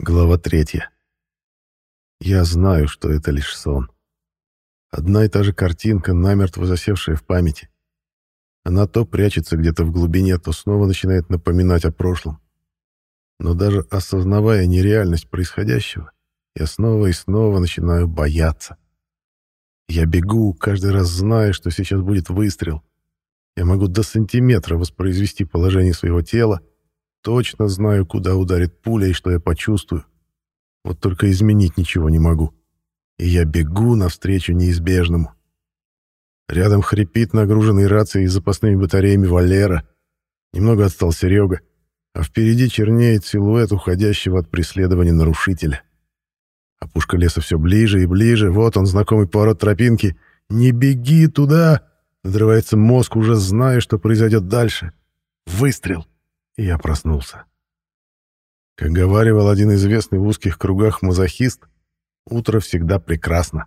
Глава третья. Я знаю, что это лишь сон. Одна и та же картинка, намертво засевшая в памяти. Она то прячется где-то в глубине, то снова начинает напоминать о прошлом. Но даже осознавая нереальность происходящего, я снова и снова начинаю бояться. Я бегу, каждый раз зная, что сейчас будет выстрел. Я могу до сантиметра воспроизвести положение своего тела, Точно знаю, куда ударит пуля и что я почувствую. Вот только изменить ничего не могу. И я бегу навстречу неизбежному. Рядом хрипит нагруженный рацией и запасными батареями Валера. Немного отстал Серега. А впереди чернеет силуэт уходящего от преследования нарушителя. Опушка леса все ближе и ближе. Вот он, знакомый поворот тропинки. «Не беги туда!» Надрывается мозг, уже зная, что произойдет дальше. Выстрел и я проснулся. Как говаривал один известный в узких кругах мазохист, утро всегда прекрасно.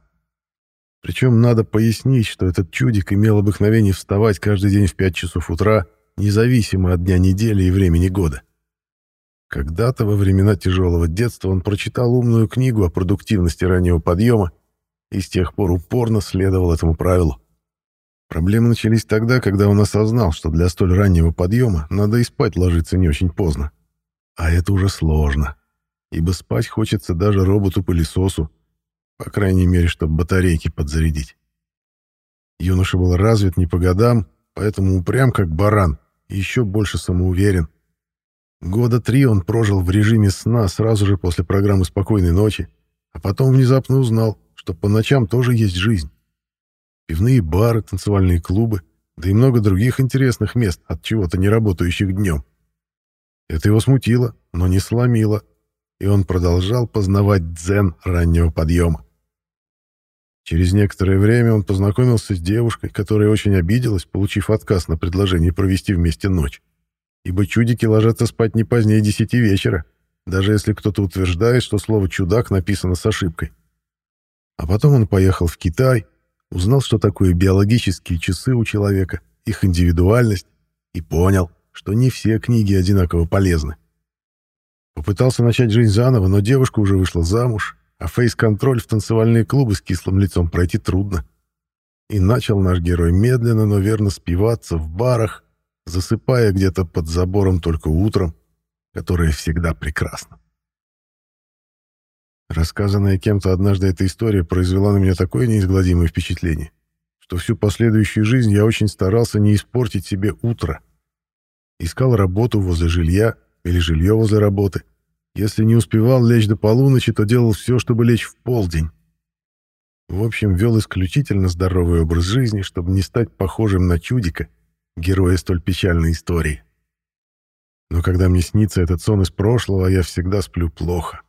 Причем надо пояснить, что этот чудик имел обыкновение вставать каждый день в 5 часов утра, независимо от дня недели и времени года. Когда-то во времена тяжелого детства он прочитал умную книгу о продуктивности раннего подъема и с тех пор упорно следовал этому правилу. Проблемы начались тогда, когда он осознал, что для столь раннего подъема надо и спать ложиться не очень поздно. А это уже сложно, ибо спать хочется даже роботу-пылесосу, по крайней мере, чтобы батарейки подзарядить. Юноша был развит не по годам, поэтому упрям как баран и еще больше самоуверен. Года три он прожил в режиме сна сразу же после программы «Спокойной ночи», а потом внезапно узнал, что по ночам тоже есть жизнь пивные бары, танцевальные клубы, да и много других интересных мест, от чего-то не работающих днем. Это его смутило, но не сломило, и он продолжал познавать дзен раннего подъема. Через некоторое время он познакомился с девушкой, которая очень обиделась, получив отказ на предложение провести вместе ночь. Ибо чудики ложатся спать не позднее десяти вечера, даже если кто-то утверждает, что слово «чудак» написано с ошибкой. А потом он поехал в Китай, Узнал, что такое биологические часы у человека, их индивидуальность, и понял, что не все книги одинаково полезны. Попытался начать жизнь заново, но девушка уже вышла замуж, а фейс-контроль в танцевальные клубы с кислым лицом пройти трудно. И начал наш герой медленно, но верно спиваться в барах, засыпая где-то под забором только утром, которое всегда прекрасно. Рассказанная кем-то однажды эта история произвела на меня такое неизгладимое впечатление, что всю последующую жизнь я очень старался не испортить себе утро. Искал работу возле жилья или жилье возле работы. Если не успевал лечь до полуночи, то делал все, чтобы лечь в полдень. В общем, вел исключительно здоровый образ жизни, чтобы не стать похожим на чудика, героя столь печальной истории. Но когда мне снится этот сон из прошлого, я всегда сплю плохо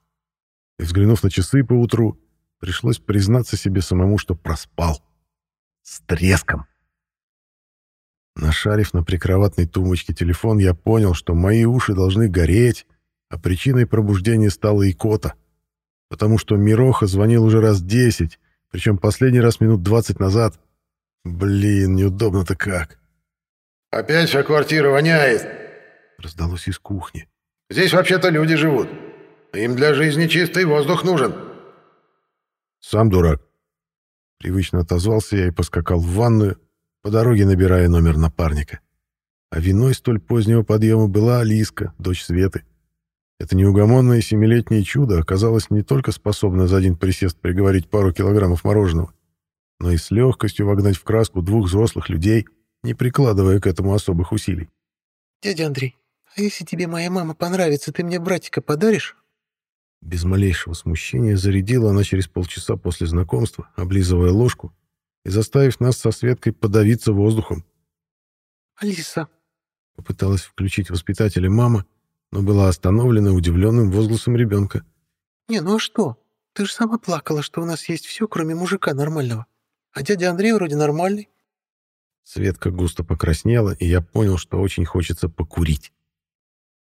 и, взглянув на часы поутру, пришлось признаться себе самому, что проспал. С треском. Нашарив на прикроватной тумбочке телефон, я понял, что мои уши должны гореть, а причиной пробуждения стала икота, потому что Мироха звонил уже раз десять, причем последний раз минут двадцать назад. Блин, неудобно-то как. «Опять вся квартира воняет!» Раздалось из кухни. «Здесь вообще-то люди живут. Им для жизни чистый воздух нужен. Сам дурак. Привычно отозвался я и поскакал в ванную, по дороге набирая номер напарника. А виной столь позднего подъема была Алиска, дочь Светы. Это неугомонное семилетнее чудо оказалось не только способно за один присест приговорить пару килограммов мороженого, но и с легкостью вогнать в краску двух взрослых людей, не прикладывая к этому особых усилий. «Дядя Андрей, а если тебе моя мама понравится, ты мне братика подаришь?» Без малейшего смущения зарядила она через полчаса после знакомства, облизывая ложку и заставив нас со Светкой подавиться воздухом. «Алиса!» — попыталась включить воспитателя мама, но была остановлена удивленным возгласом ребенка. «Не, ну а что? Ты же сама плакала, что у нас есть все, кроме мужика нормального. А дядя Андрей вроде нормальный». Светка густо покраснела, и я понял, что очень хочется покурить.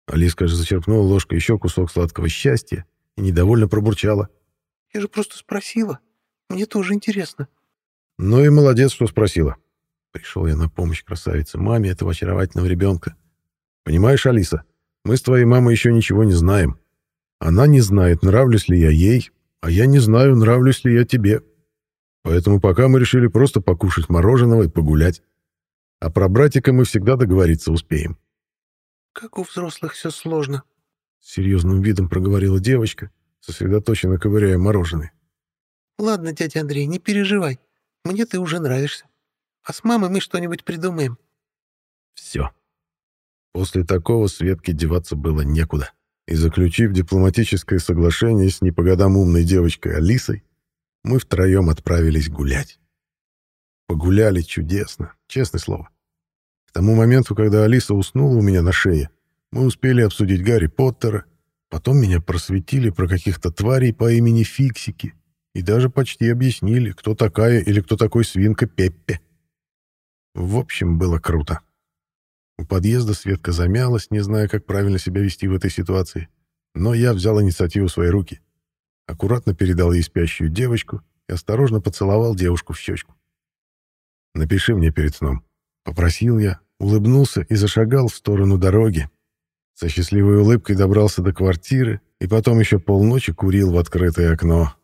Алиска же зачерпнула ложкой еще кусок сладкого счастья и недовольно пробурчала. «Я же просто спросила. Мне тоже интересно». «Ну и молодец, что спросила». Пришел я на помощь красавице маме этого очаровательного ребенка. «Понимаешь, Алиса, мы с твоей мамой еще ничего не знаем. Она не знает, нравлюсь ли я ей, а я не знаю, нравлюсь ли я тебе. Поэтому пока мы решили просто покушать мороженого и погулять. А про братика мы всегда договориться успеем. «Как у взрослых все сложно», — с серьезным видом проговорила девочка, сосредоточенно ковыряя мороженое. «Ладно, дядя Андрей, не переживай. Мне ты уже нравишься. А с мамой мы что-нибудь придумаем». Все. После такого Светке деваться было некуда. И заключив дипломатическое соглашение с не по годам умной девочкой Алисой, мы втроем отправились гулять. Погуляли чудесно, честное слово. К тому моменту, когда Алиса уснула у меня на шее, мы успели обсудить Гарри Поттера, потом меня просветили про каких-то тварей по имени Фиксики и даже почти объяснили, кто такая или кто такой свинка Пеппе. В общем, было круто. У подъезда Светка замялась, не зная, как правильно себя вести в этой ситуации. Но я взял инициативу в свои руки. Аккуратно передал ей спящую девочку и осторожно поцеловал девушку в щечку. «Напиши мне перед сном», — попросил я, улыбнулся и зашагал в сторону дороги. Со счастливой улыбкой добрался до квартиры и потом еще полночи курил в открытое окно.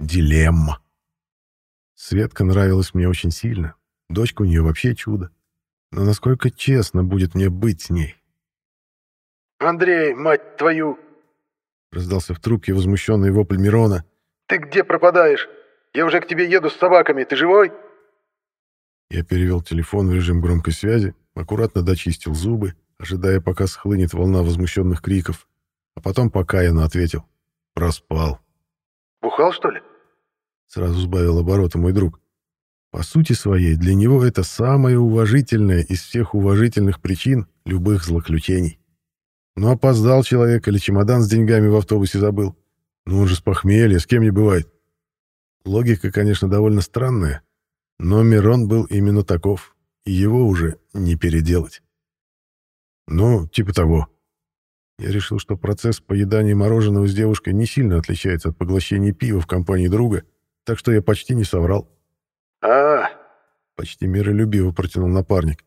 Дилемма. Светка нравилась мне очень сильно. Дочка у нее вообще чудо. Но насколько честно будет мне быть с ней? «Андрей, мать твою!» Раздался в трубке возмущенный вопль Мирона. «Ты где пропадаешь? Я уже к тебе еду с собаками. Ты живой?» Я перевел телефон в режим громкой связи, аккуратно дочистил зубы, ожидая, пока схлынет волна возмущенных криков, а потом покаянно ответил. «Проспал». «Бухал, что ли?» Сразу сбавил обороты мой друг. По сути своей, для него это самое уважительное из всех уважительных причин любых злоключений. Ну, опоздал человек или чемодан с деньгами в автобусе забыл. Ну, он же с похмелья, с кем не бывает. Логика, конечно, довольно странная, но Мирон был именно таков, и его уже не переделать. Ну, типа того. Я решил, что процесс поедания мороженого с девушкой не сильно отличается от поглощения пива в компании друга, так что я почти не соврал а Почти миролюбиво протянул напарник.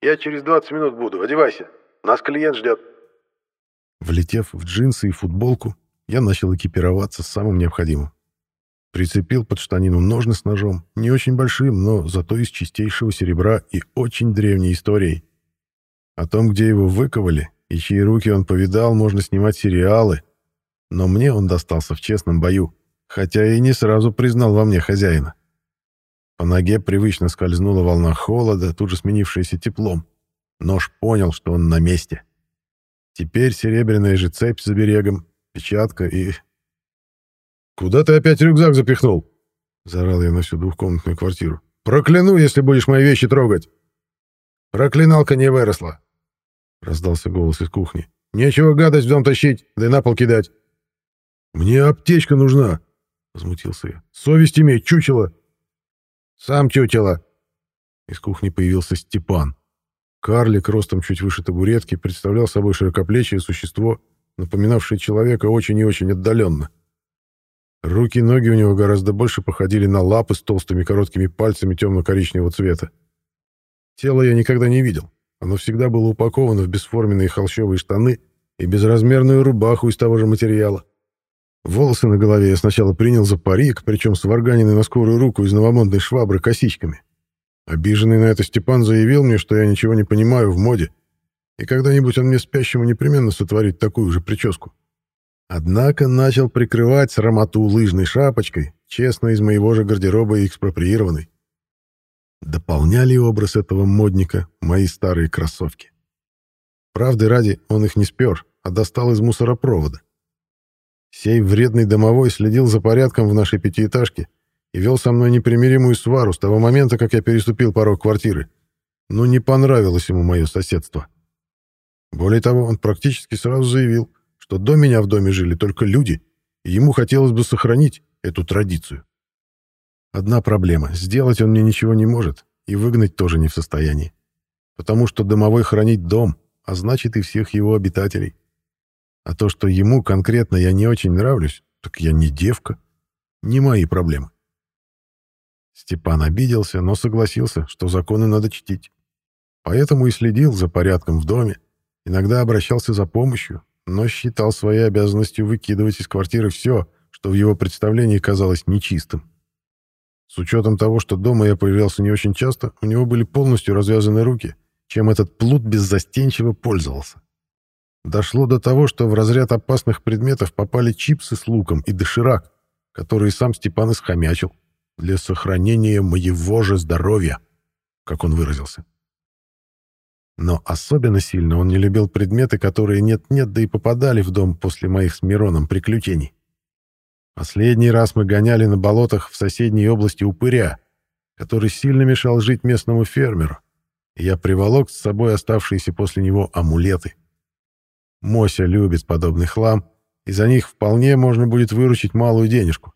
«Я через 20 минут буду. Одевайся. Нас клиент ждет». Влетев в джинсы и футболку, я начал экипироваться с самым необходимым. Прицепил под штанину ножны с ножом, не очень большим, но зато из чистейшего серебра и очень древней историей. О том, где его выковали и чьи руки он повидал, можно снимать сериалы, но мне он достался в честном бою, хотя и не сразу признал во мне хозяина. По ноге привычно скользнула волна холода, тут же сменившаяся теплом. Нож понял, что он на месте. Теперь серебряная же цепь с оберегом, печатка и... «Куда ты опять рюкзак запихнул?» — заорал я на всю двухкомнатную квартиру. «Прокляну, если будешь мои вещи трогать!» «Проклиналка не выросла!» — раздался голос из кухни. «Нечего гадость в дом тащить, да и на пол кидать!» «Мне аптечка нужна!» — возмутился я. «Совесть имей, чучело!» «Сам чучело!» Из кухни появился Степан. Карлик, ростом чуть выше табуретки, представлял собой широкоплечье существо, напоминавшее человека очень и очень отдаленно. Руки и ноги у него гораздо больше походили на лапы с толстыми короткими пальцами темно-коричневого цвета. Тело я никогда не видел. Оно всегда было упаковано в бесформенные холщовые штаны и безразмерную рубаху из того же материала. Волосы на голове я сначала принял за парик, причем сварганенный на скорую руку из новомодной швабры косичками. Обиженный на это Степан заявил мне, что я ничего не понимаю в моде, и когда-нибудь он мне спящему непременно сотворит такую же прическу. Однако начал прикрывать срамоту лыжной шапочкой, честно из моего же гардероба экспроприированной. Дополняли образ этого модника мои старые кроссовки. Правды ради, он их не спер, а достал из мусоропровода. Сей вредный домовой следил за порядком в нашей пятиэтажке и вел со мной непримиримую свару с того момента, как я переступил порог квартиры. Но не понравилось ему мое соседство. Более того, он практически сразу заявил, что до меня в доме жили только люди, и ему хотелось бы сохранить эту традицию. Одна проблема — сделать он мне ничего не может, и выгнать тоже не в состоянии. Потому что домовой хранит дом, а значит и всех его обитателей. А то, что ему конкретно я не очень нравлюсь, так я не девка. Не мои проблемы. Степан обиделся, но согласился, что законы надо чтить. Поэтому и следил за порядком в доме, иногда обращался за помощью, но считал своей обязанностью выкидывать из квартиры все, что в его представлении казалось нечистым. С учетом того, что дома я появлялся не очень часто, у него были полностью развязаны руки, чем этот плут беззастенчиво пользовался. Дошло до того, что в разряд опасных предметов попали чипсы с луком и доширак, которые сам Степан исхомячил для сохранения моего же здоровья, как он выразился. Но особенно сильно он не любил предметы, которые нет-нет, да и попадали в дом после моих с Мироном приключений. Последний раз мы гоняли на болотах в соседней области упыря, который сильно мешал жить местному фермеру, и я приволок с собой оставшиеся после него амулеты. Мося любит подобный хлам, и за них вполне можно будет выручить малую денежку.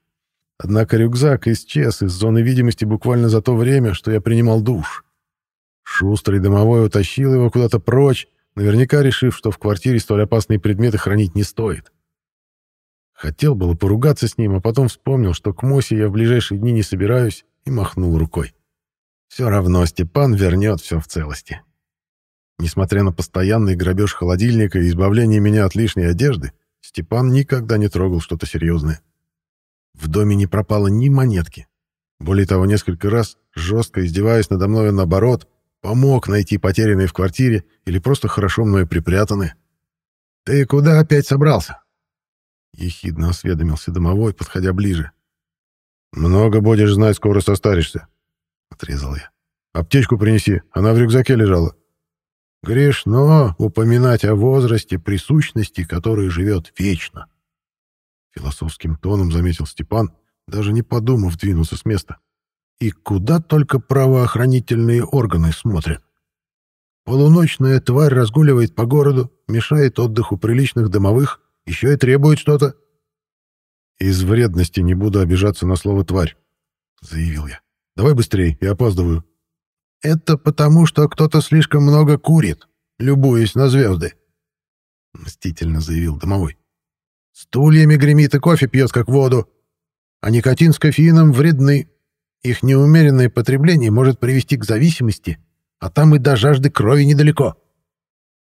Однако рюкзак исчез из зоны видимости буквально за то время, что я принимал душ. Шустрый домовой утащил его куда-то прочь, наверняка решив, что в квартире столь опасные предметы хранить не стоит. Хотел было поругаться с ним, а потом вспомнил, что к Мосе я в ближайшие дни не собираюсь, и махнул рукой. Все равно Степан вернет все в целости. Несмотря на постоянный грабеж холодильника и избавление меня от лишней одежды, Степан никогда не трогал что-то серьезное. В доме не пропало ни монетки. Более того, несколько раз, жестко издеваясь надо мной наоборот, помог найти потерянные в квартире или просто хорошо мной припрятанные. «Ты куда опять собрался?» Ехидно осведомился домовой, подходя ближе. «Много будешь знать, скоро состаришься», — отрезал я. «Аптечку принеси, она в рюкзаке лежала». «Грешно упоминать о возрасте присущности, который живет вечно», — философским тоном заметил Степан, даже не подумав двинуться с места. «И куда только правоохранительные органы смотрят. Полуночная тварь разгуливает по городу, мешает отдыху приличных домовых, еще и требует что-то. «Из вредности не буду обижаться на слово «тварь», — заявил я. «Давай быстрее, я опаздываю». «Это потому, что кто-то слишком много курит, любуясь на звезды», — мстительно заявил домовой. «Стульями гремит и кофе пьет, как воду. А никотин с кофеином вредны. Их неумеренное потребление может привести к зависимости, а там и до жажды крови недалеко».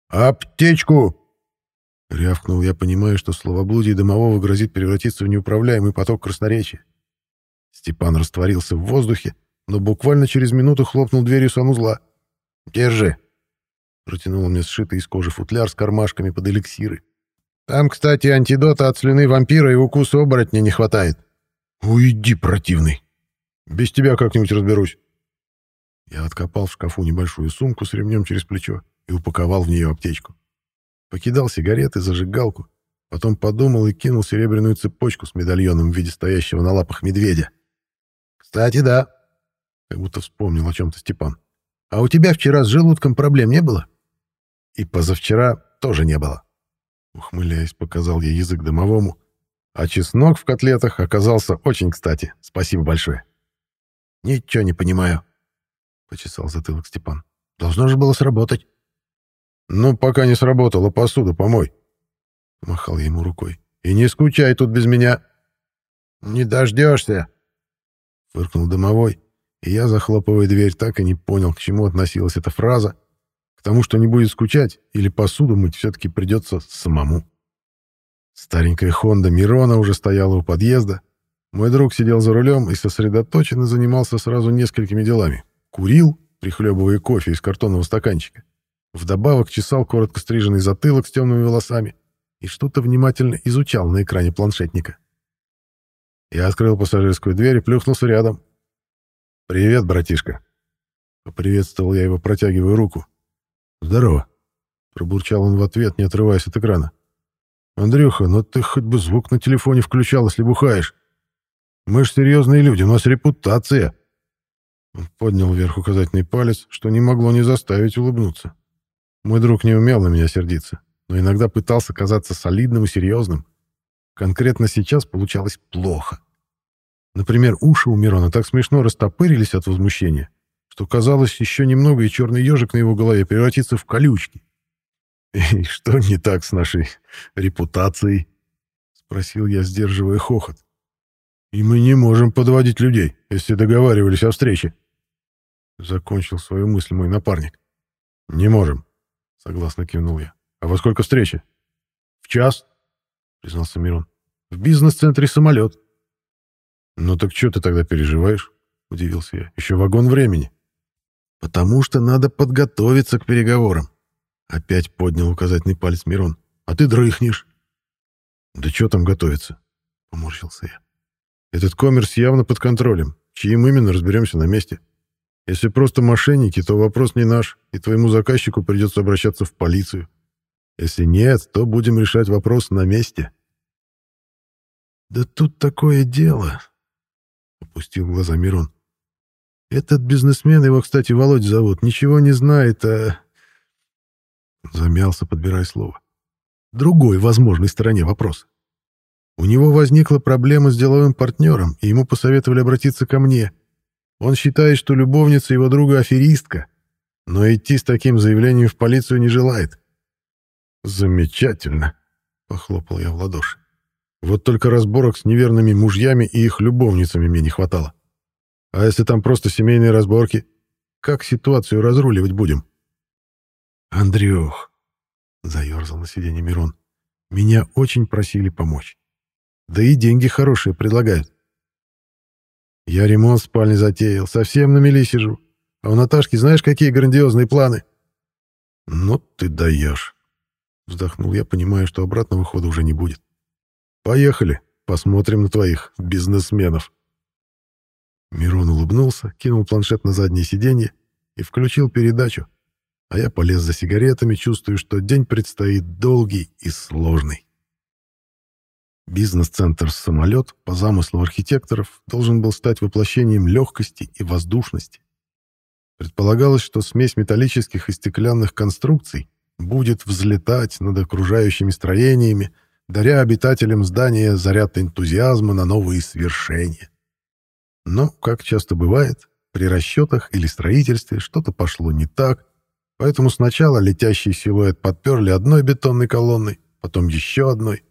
«Аптечку!» Рявкнул я, понимая, что словоблудие домового грозит превратиться в неуправляемый поток красноречия. Степан растворился в воздухе, но буквально через минуту хлопнул дверью санузла. «Держи!» Протянул мне сшитый из кожи футляр с кармашками под эликсиры. «Там, кстати, антидота от слюны вампира и укуса оборотня не хватает». «Уйди, противный! Без тебя как-нибудь разберусь!» Я откопал в шкафу небольшую сумку с ремнем через плечо и упаковал в нее аптечку. Покидал сигареты, зажигалку, потом подумал и кинул серебряную цепочку с медальоном в виде стоящего на лапах медведя. «Кстати, да», — как будто вспомнил о чем-то Степан. «А у тебя вчера с желудком проблем не было?» «И позавчера тоже не было», — ухмыляясь, показал я язык домовому, а чеснок в котлетах оказался очень кстати. Спасибо большое. «Ничего не понимаю», — почесал затылок Степан. «Должно же было сработать». «Ну, пока не сработало, посуду помой». Махал ему рукой. «И не скучай тут без меня». «Не дождешься», — фыркнул домовой, и я, захлопывая дверь, так и не понял, к чему относилась эта фраза. К тому, что не будет скучать, или посуду мыть все-таки придется самому. Старенькая «Хонда» Мирона уже стояла у подъезда. Мой друг сидел за рулем и сосредоточенно занимался сразу несколькими делами. Курил, прихлебывая кофе из картонного стаканчика. Вдобавок чесал коротко стриженный затылок с темными волосами и что-то внимательно изучал на экране планшетника. Я открыл пассажирскую дверь и плюхнулся рядом. «Привет, братишка!» Поприветствовал я его, протягивая руку. «Здорово!» Пробурчал он в ответ, не отрываясь от экрана. «Андрюха, ну ты хоть бы звук на телефоне включал, если бухаешь. Мы ж серьезные люди, у нас репутация!» Он поднял вверх указательный палец, что не могло не заставить улыбнуться. Мой друг не умел на меня сердиться, но иногда пытался казаться солидным и серьезным. Конкретно сейчас получалось плохо. Например, уши у Мирона так смешно растопырились от возмущения, что казалось еще немного, и черный ежик на его голове превратится в колючки. «И что не так с нашей репутацией?» — спросил я, сдерживая хохот. «И мы не можем подводить людей, если договаривались о встрече». Закончил свою мысль мой напарник. «Не можем. Согласно кивнул я. А во сколько встреча? В «В час», — признался Мирон. «В бизнес-центре самолет». «Ну так что ты тогда переживаешь?» — удивился я. «Еще вагон времени». «Потому что надо подготовиться к переговорам», — опять поднял указательный палец Мирон. «А ты дрыхнешь». «Да что там готовиться?» — поморщился я. «Этот коммерс явно под контролем. Чьим именно, разберемся на месте. Если просто мошенники, то вопрос не наш, и твоему заказчику придется обращаться в полицию. Если нет, то будем решать вопрос на месте». «Да тут такое дело», — опустил глаза Мирон. «Этот бизнесмен, его, кстати, Володь зовут, ничего не знает, а...» Замялся, подбирая слово. «Другой возможной стороне вопроса. У него возникла проблема с деловым партнером, и ему посоветовали обратиться ко мне. Он считает, что любовница его друга аферистка, но идти с таким заявлением в полицию не желает. «Замечательно!» — похлопал я в ладоши. «Вот только разборок с неверными мужьями и их любовницами мне не хватало. А если там просто семейные разборки, как ситуацию разруливать будем?» «Андрюх!» — заерзал на сиденье Мирон. «Меня очень просили помочь. Да и деньги хорошие предлагают. Я ремонт в спальне затеял, совсем на мели сижу. А у Наташки знаешь, какие грандиозные планы? Ну ты даешь. Вздохнул я, понимая, что обратного хода уже не будет. Поехали, посмотрим на твоих бизнесменов. Мирон улыбнулся, кинул планшет на заднее сиденье и включил передачу. А я полез за сигаретами, чувствуя, что день предстоит долгий и сложный. Бизнес-центр «Самолет» по замыслу архитекторов должен был стать воплощением легкости и воздушности. Предполагалось, что смесь металлических и стеклянных конструкций будет взлетать над окружающими строениями, даря обитателям здания заряд энтузиазма на новые свершения. Но, как часто бывает, при расчетах или строительстве что-то пошло не так, поэтому сначала летящий силуэт подперли одной бетонной колонной, потом еще одной,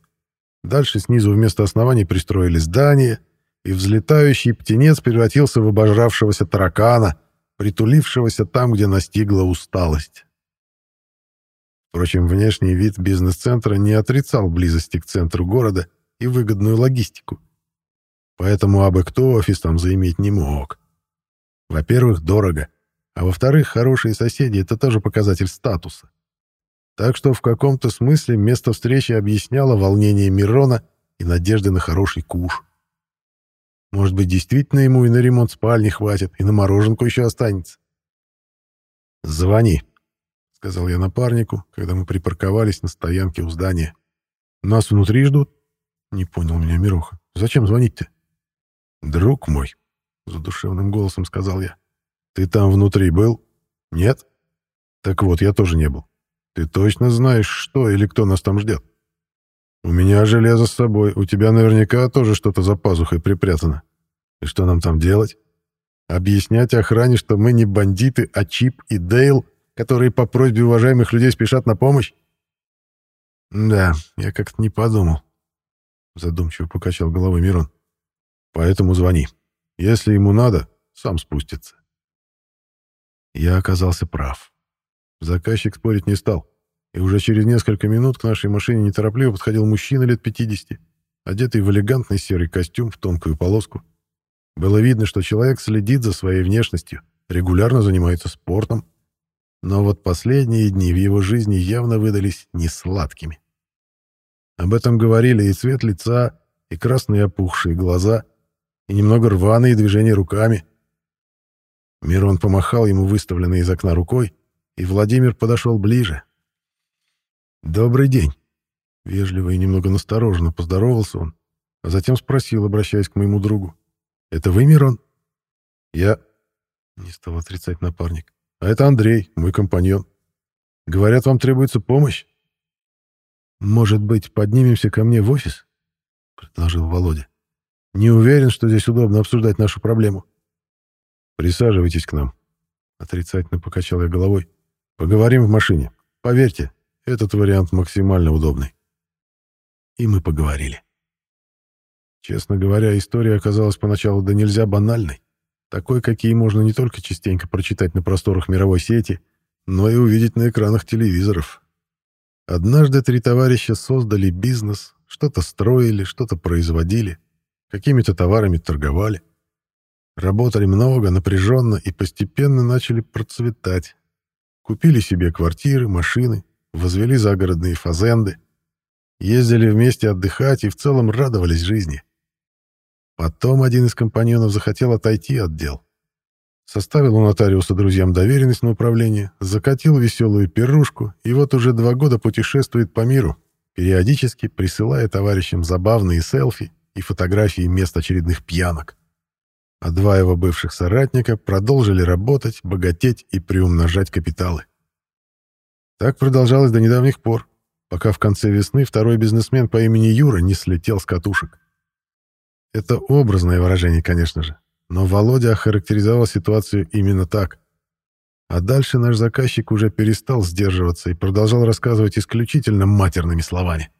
Дальше снизу вместо оснований пристроили здание, и взлетающий птенец превратился в обожравшегося таракана, притулившегося там, где настигла усталость. Впрочем, внешний вид бизнес-центра не отрицал близости к центру города и выгодную логистику. Поэтому абы кто офис там заиметь не мог. Во-первых, дорого, а во-вторых, хорошие соседи — это тоже показатель статуса. Так что в каком-то смысле место встречи объясняло волнение Мирона и надежды на хороший куш. Может быть, действительно ему и на ремонт спальни хватит, и на мороженку еще останется. «Звони», — сказал я напарнику, когда мы припарковались на стоянке у здания. «Нас внутри ждут?» — не понял меня Мироха. «Зачем звонить-то?» «Друг мой», — задушевным голосом сказал я. «Ты там внутри был? Нет? Так вот, я тоже не был. Ты точно знаешь, что или кто нас там ждет? У меня железо с собой, у тебя наверняка тоже что-то за пазухой припрятано. И что нам там делать? Объяснять охране, что мы не бандиты, а Чип и Дейл, которые по просьбе уважаемых людей спешат на помощь? Да, я как-то не подумал. Задумчиво покачал головой Мирон. Поэтому звони. Если ему надо, сам спустится. Я оказался прав. Заказчик спорить не стал, и уже через несколько минут к нашей машине неторопливо подходил мужчина лет 50, одетый в элегантный серый костюм в тонкую полоску. Было видно, что человек следит за своей внешностью, регулярно занимается спортом, но вот последние дни в его жизни явно выдались несладкими. Об этом говорили и цвет лица, и красные опухшие глаза, и немного рваные движения руками. Мирон помахал ему выставленной из окна рукой, и Владимир подошел ближе. «Добрый день!» Вежливо и немного настороженно поздоровался он, а затем спросил, обращаясь к моему другу. «Это вы, Мирон?» «Я...» — не стал отрицать напарник. «А это Андрей, мой компаньон. Говорят, вам требуется помощь?» «Может быть, поднимемся ко мне в офис?» — предложил Володя. «Не уверен, что здесь удобно обсуждать нашу проблему». «Присаживайтесь к нам», — отрицательно покачал я головой. Поговорим в машине. Поверьте, этот вариант максимально удобный. И мы поговорили. Честно говоря, история оказалась поначалу да нельзя банальной. Такой, какие можно не только частенько прочитать на просторах мировой сети, но и увидеть на экранах телевизоров. Однажды три товарища создали бизнес, что-то строили, что-то производили, какими-то товарами торговали. Работали много, напряженно и постепенно начали процветать. Купили себе квартиры, машины, возвели загородные фазенды, ездили вместе отдыхать и в целом радовались жизни. Потом один из компаньонов захотел отойти от дел. Составил у нотариуса друзьям доверенность на управление, закатил веселую пирушку и вот уже два года путешествует по миру, периодически присылая товарищам забавные селфи и фотографии мест очередных пьянок. А два его бывших соратника продолжили работать, богатеть и приумножать капиталы. Так продолжалось до недавних пор, пока в конце весны второй бизнесмен по имени Юра не слетел с катушек. Это образное выражение, конечно же, но Володя охарактеризовал ситуацию именно так. А дальше наш заказчик уже перестал сдерживаться и продолжал рассказывать исключительно матерными словами.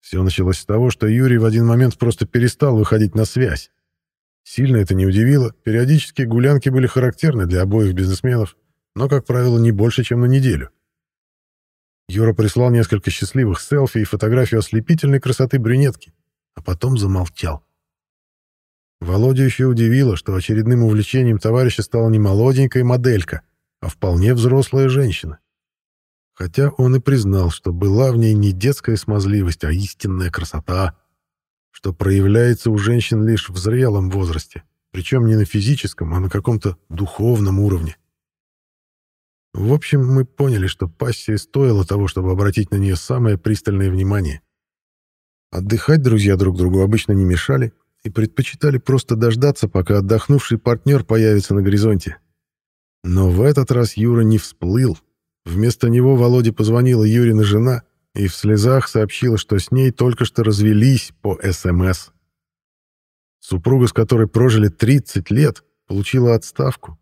Все началось с того, что Юрий в один момент просто перестал выходить на связь. Сильно это не удивило, периодически гулянки были характерны для обоих бизнесменов, но, как правило, не больше, чем на неделю. Юра прислал несколько счастливых селфи и фотографию ослепительной красоты брюнетки, а потом замолчал. Володя еще удивило, что очередным увлечением товарища стала не молоденькая моделька, а вполне взрослая женщина. Хотя он и признал, что была в ней не детская смазливость, а истинная красота, что проявляется у женщин лишь в зрелом возрасте, причем не на физическом, а на каком-то духовном уровне. В общем, мы поняли, что пассия стоила того, чтобы обратить на нее самое пристальное внимание. Отдыхать друзья друг другу обычно не мешали, и предпочитали просто дождаться, пока отдохнувший партнер появится на горизонте. Но в этот раз Юра не всплыл. Вместо него Володе позвонила Юрина жена и в слезах сообщила, что с ней только что развелись по СМС. Супруга, с которой прожили 30 лет, получила отставку.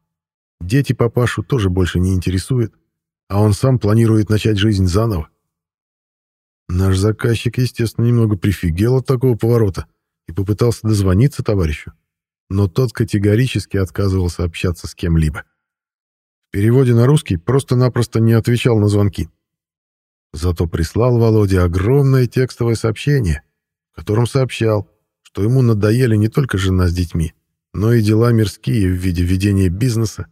Дети папашу тоже больше не интересуют, а он сам планирует начать жизнь заново. Наш заказчик, естественно, немного прифигел от такого поворота и попытался дозвониться товарищу, но тот категорически отказывался общаться с кем-либо. В переводе на русский просто-напросто не отвечал на звонки. Зато прислал Володе огромное текстовое сообщение, в котором сообщал, что ему надоели не только жена с детьми, но и дела мирские в виде ведения бизнеса,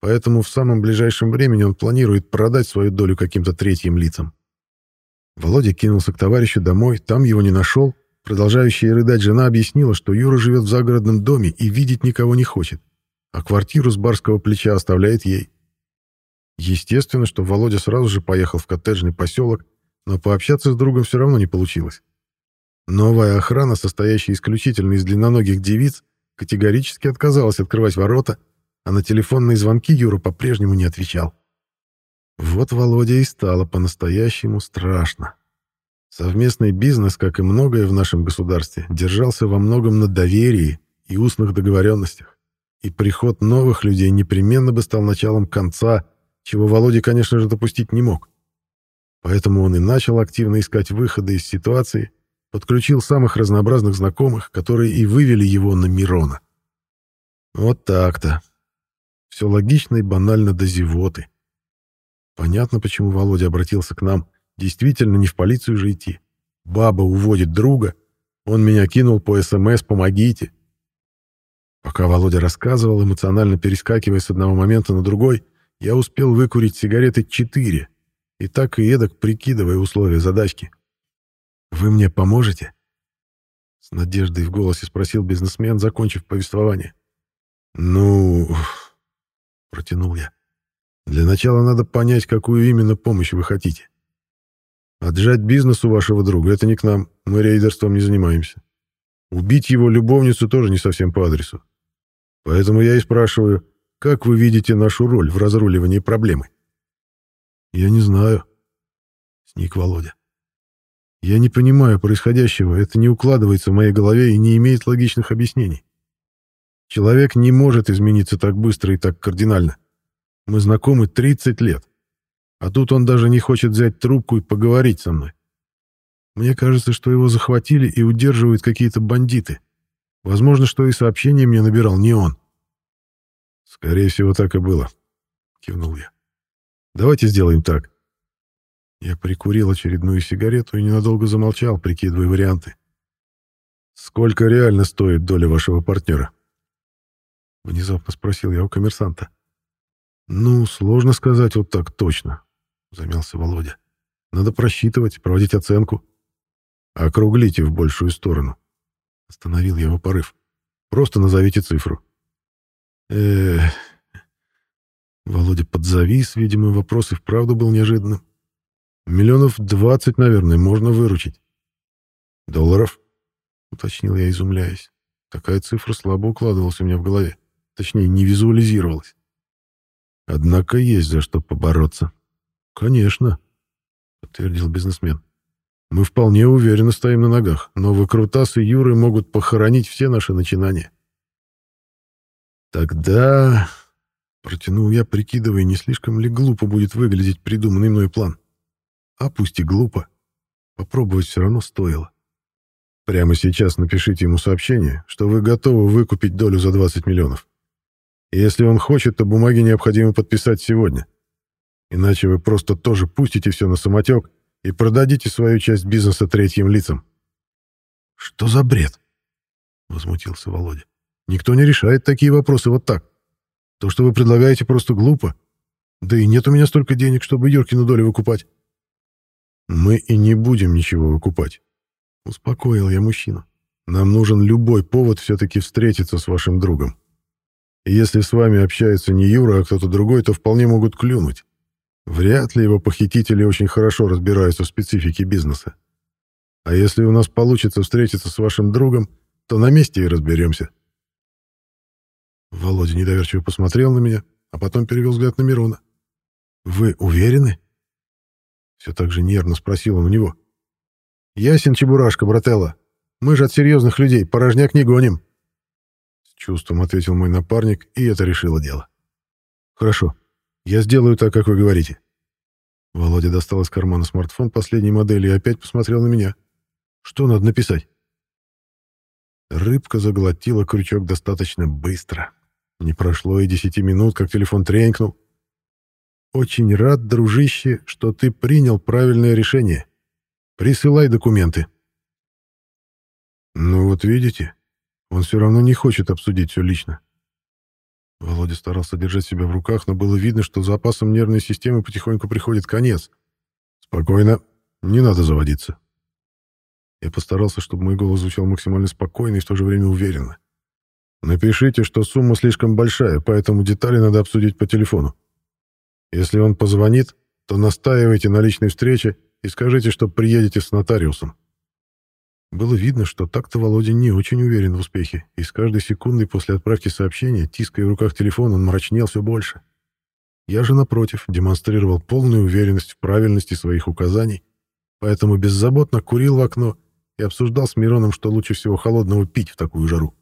поэтому в самом ближайшем времени он планирует продать свою долю каким-то третьим лицам. Володя кинулся к товарищу домой, там его не нашел, Продолжающая рыдать жена объяснила, что Юра живет в загородном доме и видеть никого не хочет, а квартиру с барского плеча оставляет ей. Естественно, что Володя сразу же поехал в коттеджный поселок, но пообщаться с другом все равно не получилось. Новая охрана, состоящая исключительно из длинноногих девиц, категорически отказалась открывать ворота, а на телефонные звонки Юра по-прежнему не отвечал. Вот Володя и стало по-настоящему страшно. Совместный бизнес, как и многое в нашем государстве, держался во многом на доверии и устных договоренностях. И приход новых людей непременно бы стал началом конца, чего Володя, конечно же, допустить не мог. Поэтому он и начал активно искать выходы из ситуации, подключил самых разнообразных знакомых, которые и вывели его на Мирона. Вот так-то. Все логично и банально до зевоты. Понятно, почему Володя обратился к нам. Действительно, не в полицию же идти. Баба уводит друга. Он меня кинул по СМС «Помогите». Пока Володя рассказывал, эмоционально перескакивая с одного момента на другой, я успел выкурить сигареты четыре, и так и эдак прикидывая условия задачки. «Вы мне поможете?» С надеждой в голосе спросил бизнесмен, закончив повествование. «Ну...» — протянул я. «Для начала надо понять, какую именно помощь вы хотите. Отжать бизнес у вашего друга — это не к нам, мы рейдерством не занимаемся. Убить его любовницу тоже не совсем по адресу. Поэтому я и спрашиваю, как вы видите нашу роль в разруливании проблемы? Я не знаю, — сник Володя. Я не понимаю происходящего, это не укладывается в моей голове и не имеет логичных объяснений. Человек не может измениться так быстро и так кардинально. Мы знакомы 30 лет. А тут он даже не хочет взять трубку и поговорить со мной. Мне кажется, что его захватили и удерживают какие-то бандиты. Возможно, что и сообщение мне набирал не он. Скорее всего, так и было, кивнул я. Давайте сделаем так. Я прикурил очередную сигарету и ненадолго замолчал, прикидывая варианты. «Сколько реально стоит доля вашего партнера?» Внезапно спросил я у коммерсанта. «Ну, сложно сказать вот так точно», — замялся Володя. «Надо просчитывать, проводить оценку. Округлите в большую сторону». Остановил его порыв. «Просто назовите цифру». Эх... Володя подзавис, видимо, вопрос и вправду был неожиданным. Миллионов двадцать, наверное, можно выручить. Долларов? Уточнил я, изумляясь. Такая цифра слабо укладывалась у меня в голове. Точнее, не визуализировалась. Однако есть за что побороться. Конечно, подтвердил бизнесмен. Мы вполне уверенно стоим на ногах, но выкрутасы Юры могут похоронить все наши начинания. Тогда... Протянул я, прикидывая, не слишком ли глупо будет выглядеть придуманный мной план. А пусть и глупо. Попробовать все равно стоило. Прямо сейчас напишите ему сообщение, что вы готовы выкупить долю за 20 миллионов. Если он хочет, то бумаги необходимо подписать сегодня. Иначе вы просто тоже пустите все на самотек и продадите свою часть бизнеса третьим лицам. «Что за бред?» — возмутился Володя. «Никто не решает такие вопросы вот так. То, что вы предлагаете, просто глупо. Да и нет у меня столько денег, чтобы Юркину долю выкупать». «Мы и не будем ничего выкупать», — успокоил я мужчину. «Нам нужен любой повод все-таки встретиться с вашим другом. И если с вами общается не Юра, а кто-то другой, то вполне могут клюнуть. Вряд ли его похитители очень хорошо разбираются в специфике бизнеса. А если у нас получится встретиться с вашим другом, то на месте и разберемся». Володя недоверчиво посмотрел на меня, а потом перевел взгляд на Мирона. «Вы уверены?» Все так же нервно спросил он у него. «Ясен, Чебурашка, брателла. Мы же от серьезных людей порожняк не гоним». С чувством ответил мой напарник, и это решило дело. «Хорошо, я сделаю так, как вы говорите». Володя достал из кармана смартфон последней модели и опять посмотрел на меня. «Что надо написать?» Рыбка заглотила крючок достаточно быстро. Не прошло и десяти минут, как телефон тренькнул. Очень рад, дружище, что ты принял правильное решение. Присылай документы. Ну вот видите, он все равно не хочет обсудить все лично. Володя старался держать себя в руках, но было видно, что запасом нервной системы потихоньку приходит конец. Спокойно, не надо заводиться. Я постарался, чтобы мой голос звучал максимально спокойно и в то же время уверенно. Напишите, что сумма слишком большая, поэтому детали надо обсудить по телефону. Если он позвонит, то настаивайте на личной встрече и скажите, что приедете с нотариусом. Было видно, что так-то Володя не очень уверен в успехе, и с каждой секундой после отправки сообщения, тиская в руках телефон, он мрачнел все больше. Я же, напротив, демонстрировал полную уверенность в правильности своих указаний, поэтому беззаботно курил в окно и обсуждал с Мироном, что лучше всего холодного пить в такую жару.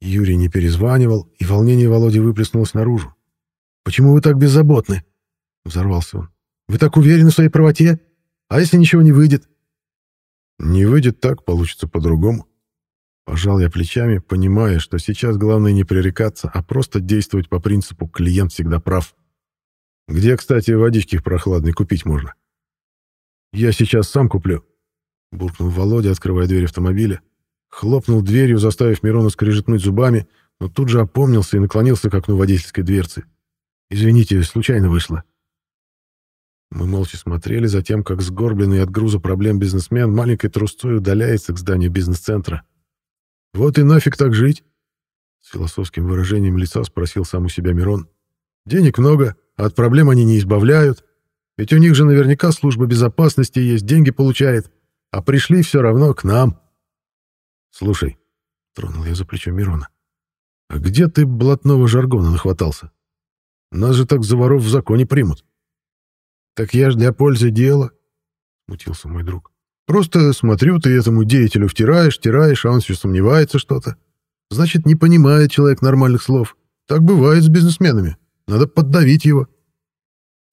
Юрий не перезванивал, и волнение Володи выплеснулось наружу. «Почему вы так беззаботны?» — взорвался он. «Вы так уверены в своей правоте? А если ничего не выйдет?» «Не выйдет так, получится по-другому». Пожал я плечами, понимая, что сейчас главное не пререкаться, а просто действовать по принципу «клиент всегда прав». Где, кстати, водички прохладной купить можно? «Я сейчас сам куплю», — буркнул Володя, открывая дверь автомобиля. Хлопнул дверью, заставив Мирона скрежетнуть зубами, но тут же опомнился и наклонился к окну водительской дверцы. Извините, случайно вышло». Мы молча смотрели за тем, как сгорбленный от груза проблем бизнесмен маленькой трусцой удаляется к зданию бизнес-центра. «Вот и нафиг так жить?» С философским выражением лица спросил сам у себя Мирон. «Денег много, а от проблем они не избавляют. Ведь у них же наверняка служба безопасности есть, деньги получает. А пришли все равно к нам». «Слушай», — тронул я за плечо Мирона, — «а где ты блатного жаргона нахватался? Нас же так за воров в законе примут. Так я ж для пользы дела, смутился мой друг. Просто смотрю, ты этому деятелю втираешь, втираешь, а он все сомневается что-то. Значит, не понимает человек нормальных слов. Так бывает с бизнесменами. Надо поддавить его.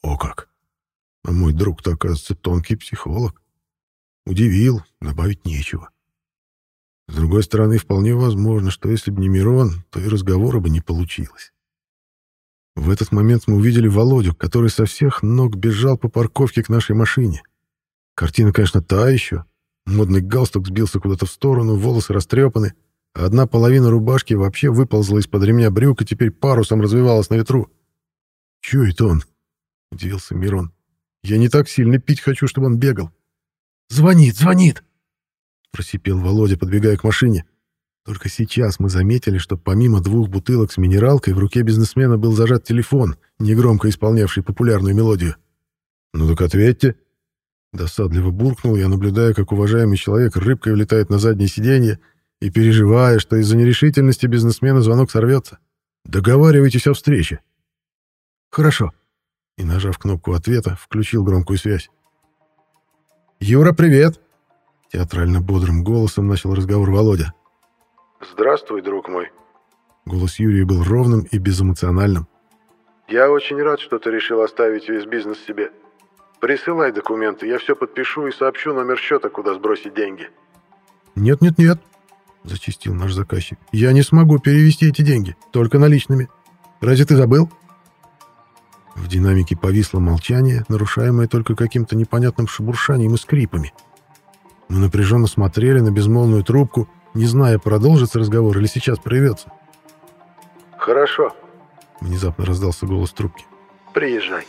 О как! А мой друг-то, оказывается, тонкий психолог. Удивил, добавить нечего. С другой стороны, вполне возможно, что если бы не Мирон, то и разговора бы не получилось. В этот момент мы увидели Володю, который со всех ног бежал по парковке к нашей машине. Картина, конечно, та еще. Модный галстук сбился куда-то в сторону, волосы растрепаны, а одна половина рубашки вообще выползла из-под ремня брюк и теперь парусом развивалась на ветру. «Чё это он?» — удивился Мирон. «Я не так сильно пить хочу, чтобы он бегал». «Звонит, звонит!» — просипел Володя, подбегая к машине. Только сейчас мы заметили, что помимо двух бутылок с минералкой в руке бизнесмена был зажат телефон, негромко исполнявший популярную мелодию. «Ну так ответьте!» Досадливо буркнул я, наблюдая, как уважаемый человек рыбкой влетает на заднее сиденье и переживая, что из-за нерешительности бизнесмена звонок сорвется. «Договаривайтесь о встрече!» «Хорошо!» И, нажав кнопку ответа, включил громкую связь. «Юра, привет!» Театрально бодрым голосом начал разговор Володя. «Здравствуй, друг мой». Голос Юрия был ровным и безэмоциональным. «Я очень рад, что ты решил оставить весь бизнес себе. Присылай документы, я все подпишу и сообщу номер счета, куда сбросить деньги». «Нет-нет-нет», — зачистил наш заказчик. «Я не смогу перевести эти деньги, только наличными. Разве ты забыл?» В динамике повисло молчание, нарушаемое только каким-то непонятным шебуршанием и скрипами. Мы напряженно смотрели на безмолвную трубку, не зная, продолжится разговор или сейчас прервется. «Хорошо», — внезапно раздался голос трубки. «Приезжай».